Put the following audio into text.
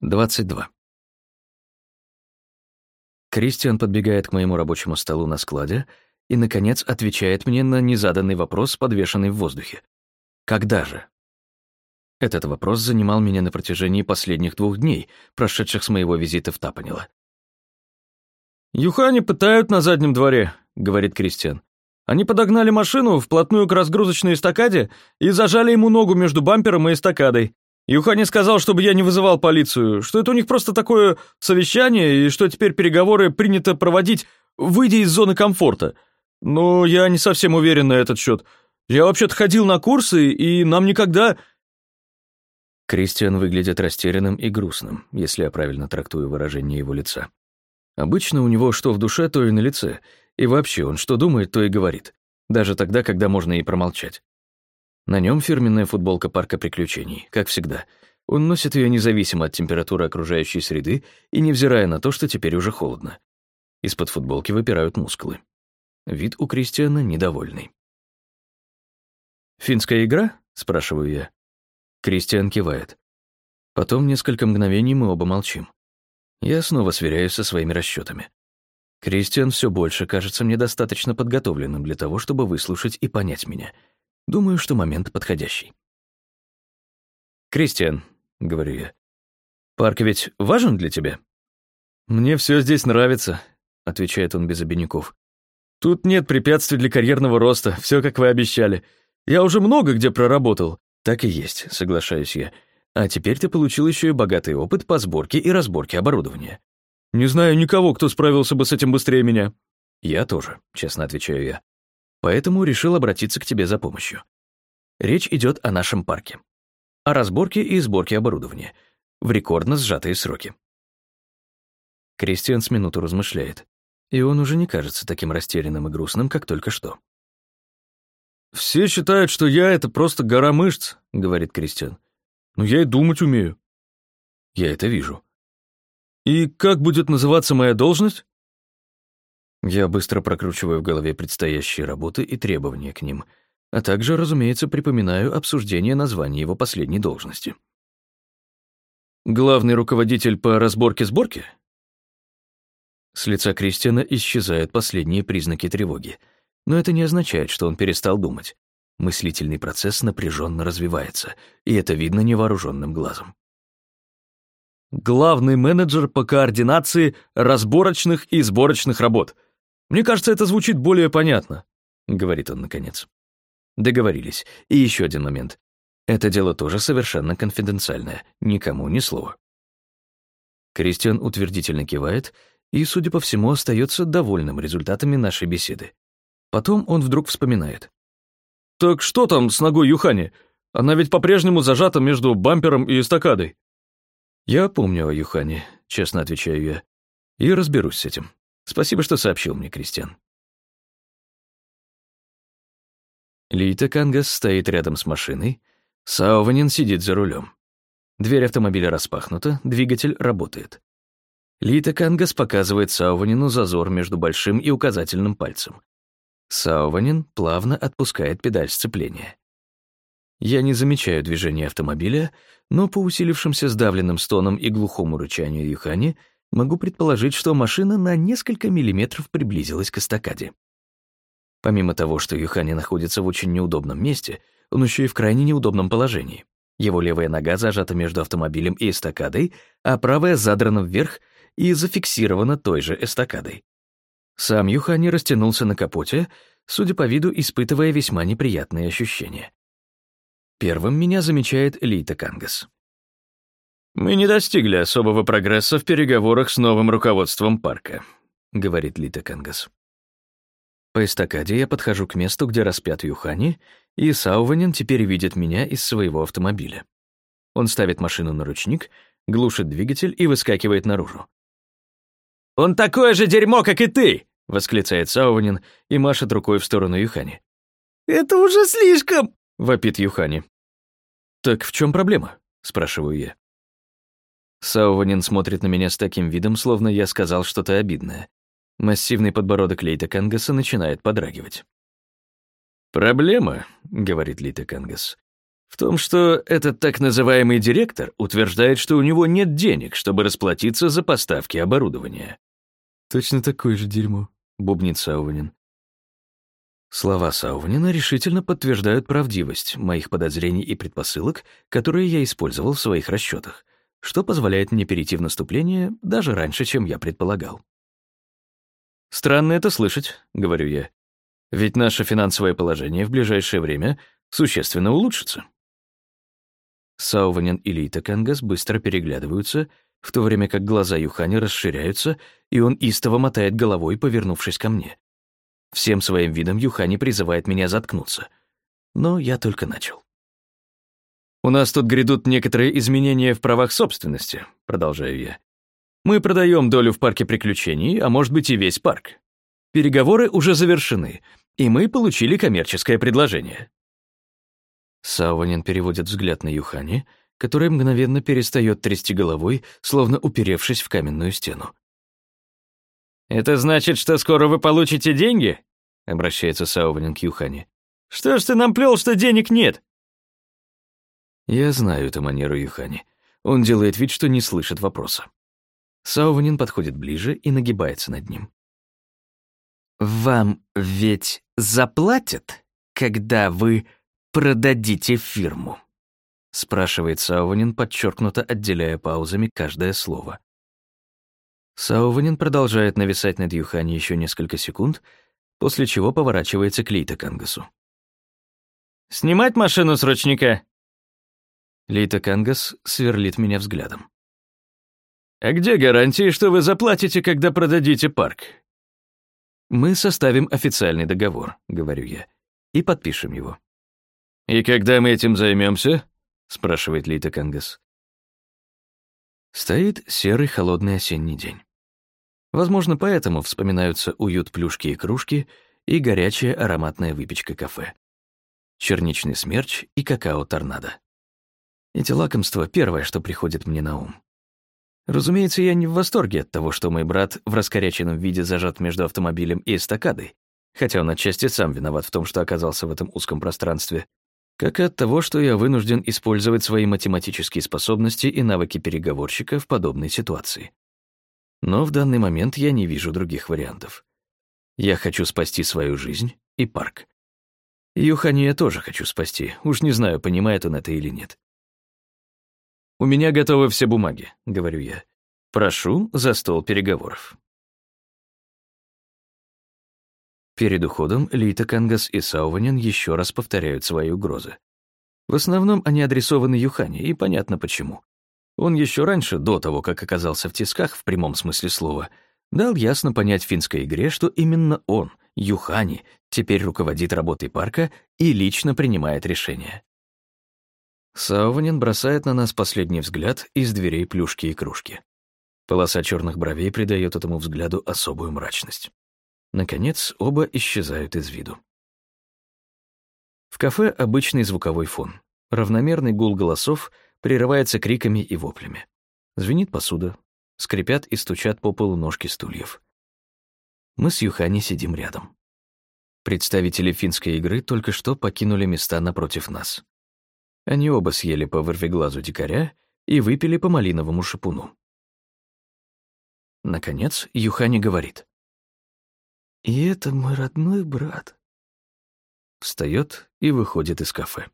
22. Кристиан подбегает к моему рабочему столу на складе и, наконец, отвечает мне на незаданный вопрос, подвешенный в воздухе. «Когда же?» Этот вопрос занимал меня на протяжении последних двух дней, прошедших с моего визита в Тапанило. «Юхани пытают на заднем дворе», — говорит Кристиан. «Они подогнали машину вплотную к разгрузочной эстакаде и зажали ему ногу между бампером и эстакадой. Юхани сказал, чтобы я не вызывал полицию, что это у них просто такое совещание, и что теперь переговоры принято проводить, выйдя из зоны комфорта. Но я не совсем уверен на этот счет. Я вообще-то ходил на курсы, и нам никогда...» Кристиан выглядит растерянным и грустным, если я правильно трактую выражение его лица. Обычно у него что в душе, то и на лице, и вообще он что думает, то и говорит, даже тогда, когда можно и промолчать. На нем фирменная футболка парка приключений, как всегда. Он носит ее независимо от температуры окружающей среды и невзирая на то, что теперь уже холодно. Из-под футболки выпирают мускулы. Вид у Кристиана недовольный. «Финская игра?» — спрашиваю я. Кристиан кивает. Потом несколько мгновений мы оба молчим. Я снова сверяюсь со своими расчетами. Кристиан все больше кажется мне достаточно подготовленным для того, чтобы выслушать и понять меня — Думаю, что момент подходящий. «Кристиан», — говорю я, — «парк ведь важен для тебя?» «Мне все здесь нравится», — отвечает он без обиняков. «Тут нет препятствий для карьерного роста, все как вы обещали. Я уже много где проработал». «Так и есть», — соглашаюсь я. «А теперь ты получил еще и богатый опыт по сборке и разборке оборудования». «Не знаю никого, кто справился бы с этим быстрее меня». «Я тоже», — честно отвечаю я. Поэтому решил обратиться к тебе за помощью. Речь идет о нашем парке. О разборке и сборке оборудования. В рекордно сжатые сроки. Кристиан с минуту размышляет. И он уже не кажется таким растерянным и грустным, как только что. «Все считают, что я — это просто гора мышц», — говорит Кристиан. «Но я и думать умею». «Я это вижу». «И как будет называться моя должность?» Я быстро прокручиваю в голове предстоящие работы и требования к ним, а также, разумеется, припоминаю обсуждение названия его последней должности. «Главный руководитель по разборке-сборке?» С лица Кристиана исчезают последние признаки тревоги, но это не означает, что он перестал думать. Мыслительный процесс напряженно развивается, и это видно невооруженным глазом. «Главный менеджер по координации разборочных и сборочных работ», мне кажется, это звучит более понятно», — говорит он наконец. Договорились. И еще один момент. Это дело тоже совершенно конфиденциальное, никому ни слова. Кристиан утвердительно кивает и, судя по всему, остается довольным результатами нашей беседы. Потом он вдруг вспоминает. «Так что там с ногой Юхани? Она ведь по-прежнему зажата между бампером и эстакадой». «Я помню о Юхане», — честно отвечаю я, — «и разберусь с этим». Спасибо, что сообщил мне, Кристиан. Лита Кангас стоит рядом с машиной, Сауванин сидит за рулем. Дверь автомобиля распахнута, двигатель работает. Лита Кангас показывает Сауванину зазор между большим и указательным пальцем. Сауванин плавно отпускает педаль сцепления. Я не замечаю движения автомобиля, но по усилившимся сдавленным стонам и глухому рычанию Юхани могу предположить, что машина на несколько миллиметров приблизилась к эстакаде. Помимо того, что Юхани находится в очень неудобном месте, он еще и в крайне неудобном положении. Его левая нога зажата между автомобилем и эстакадой, а правая задрана вверх и зафиксирована той же эстакадой. Сам Юхани растянулся на капоте, судя по виду, испытывая весьма неприятные ощущения. Первым меня замечает Лита Кангас. «Мы не достигли особого прогресса в переговорах с новым руководством парка», — говорит Лита Кангас. По эстакаде я подхожу к месту, где распят Юхани, и Сауванин теперь видит меня из своего автомобиля. Он ставит машину на ручник, глушит двигатель и выскакивает наружу. «Он такое же дерьмо, как и ты!» — восклицает Сауванин и машет рукой в сторону Юхани. «Это уже слишком!» — вопит Юхани. «Так в чем проблема?» — спрашиваю я. Сауванин смотрит на меня с таким видом, словно я сказал что-то обидное. Массивный подбородок Лейта Кангаса начинает подрагивать. «Проблема», — говорит Лейта Кангас, В том, что этот так называемый директор утверждает, что у него нет денег, чтобы расплатиться за поставки оборудования. Точно такое же дерьмо, бубнит Сауванин. Слова Сауванина решительно подтверждают правдивость моих подозрений и предпосылок, которые я использовал в своих расчетах, что позволяет мне перейти в наступление даже раньше, чем я предполагал. «Странно это слышать», — говорю я. «Ведь наше финансовое положение в ближайшее время существенно улучшится». Сауванин и Лита Кангас быстро переглядываются, в то время как глаза Юхани расширяются, и он истово мотает головой, повернувшись ко мне. Всем своим видом Юхани призывает меня заткнуться. Но я только начал. «У нас тут грядут некоторые изменения в правах собственности», — продолжаю я. «Мы продаем долю в парке приключений, а может быть и весь парк. Переговоры уже завершены, и мы получили коммерческое предложение. Сауанин переводит взгляд на Юхани, который мгновенно перестает трясти головой, словно уперевшись в каменную стену. «Это значит, что скоро вы получите деньги?» — обращается Сауванин к Юхани. «Что ж ты нам плел, что денег нет?» Я знаю эту манеру Юхани. Он делает вид, что не слышит вопроса. Сауванин подходит ближе и нагибается над ним. «Вам ведь заплатят, когда вы продадите фирму?» — спрашивает Сауванин, подчеркнуто отделяя паузами каждое слово. Сауванин продолжает нависать над Юхани еще несколько секунд, после чего поворачивается к Лейта Кангасу. «Снимать машину с ручника!» Лейта Кангас сверлит меня взглядом. «А где гарантии, что вы заплатите, когда продадите парк?» «Мы составим официальный договор», — говорю я, — «и подпишем его». «И когда мы этим займемся? спрашивает Лита Кангас. Стоит серый холодный осенний день. Возможно, поэтому вспоминаются уют плюшки и кружки и горячая ароматная выпечка кафе. Черничный смерч и какао-торнадо. Эти лакомства — первое, что приходит мне на ум. Разумеется, я не в восторге от того, что мой брат в раскоряченном виде зажат между автомобилем и эстакадой, хотя он отчасти сам виноват в том, что оказался в этом узком пространстве, как и от того, что я вынужден использовать свои математические способности и навыки переговорщика в подобной ситуации. Но в данный момент я не вижу других вариантов. Я хочу спасти свою жизнь и парк. Юхани я тоже хочу спасти, уж не знаю, понимает он это или нет. «У меня готовы все бумаги», — говорю я. «Прошу за стол переговоров». Перед уходом Лита Кангас и Сауванин еще раз повторяют свои угрозы. В основном они адресованы Юхане, и понятно почему. Он еще раньше, до того, как оказался в тисках в прямом смысле слова, дал ясно понять финской игре, что именно он, Юхани, теперь руководит работой парка и лично принимает решения. Сауванин бросает на нас последний взгляд из дверей плюшки и кружки. Полоса черных бровей придает этому взгляду особую мрачность. Наконец, оба исчезают из виду. В кафе обычный звуковой фон. Равномерный гул голосов прерывается криками и воплями. Звенит посуда, скрипят и стучат по полу ножки стульев. Мы с Юхани сидим рядом. Представители финской игры только что покинули места напротив нас. Они оба съели по вырвиглазу дикаря и выпили по малиновому шипуну. Наконец, Юхани говорит. И это мой родной брат. Встает и выходит из кафе.